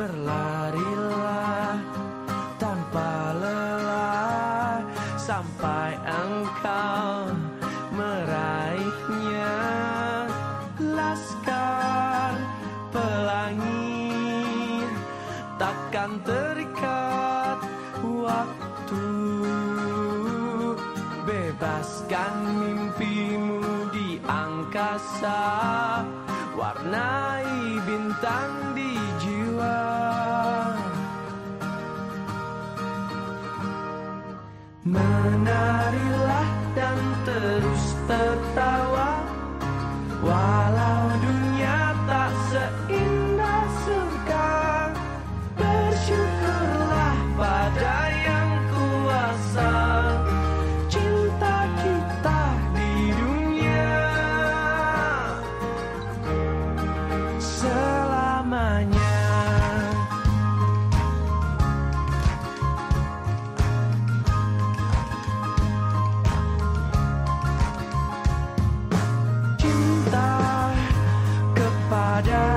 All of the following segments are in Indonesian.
Berlarilah tanpa lelah sampai engkau meraihnya. Laskar pelangi takkan terikat waktu. Bebaskan mimpimu di angkasa warnai bintang di menari. harder.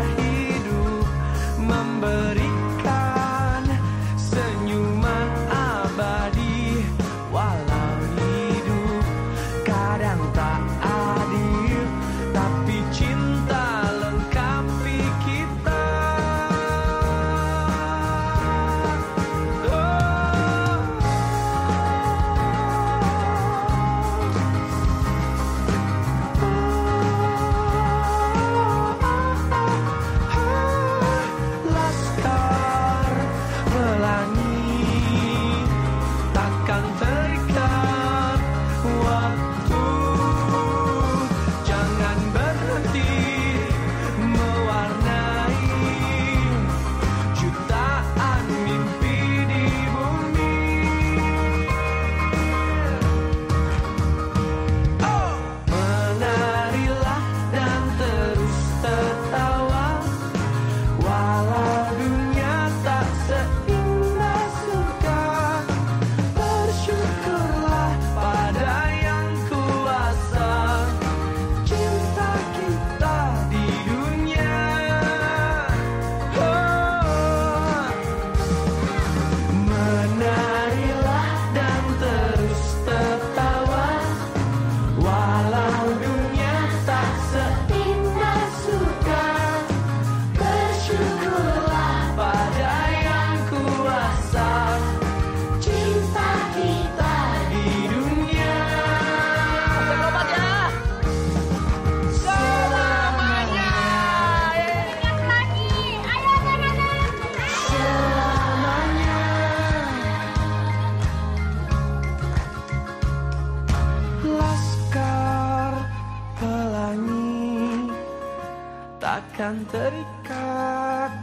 Takkan terikat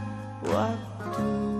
waktu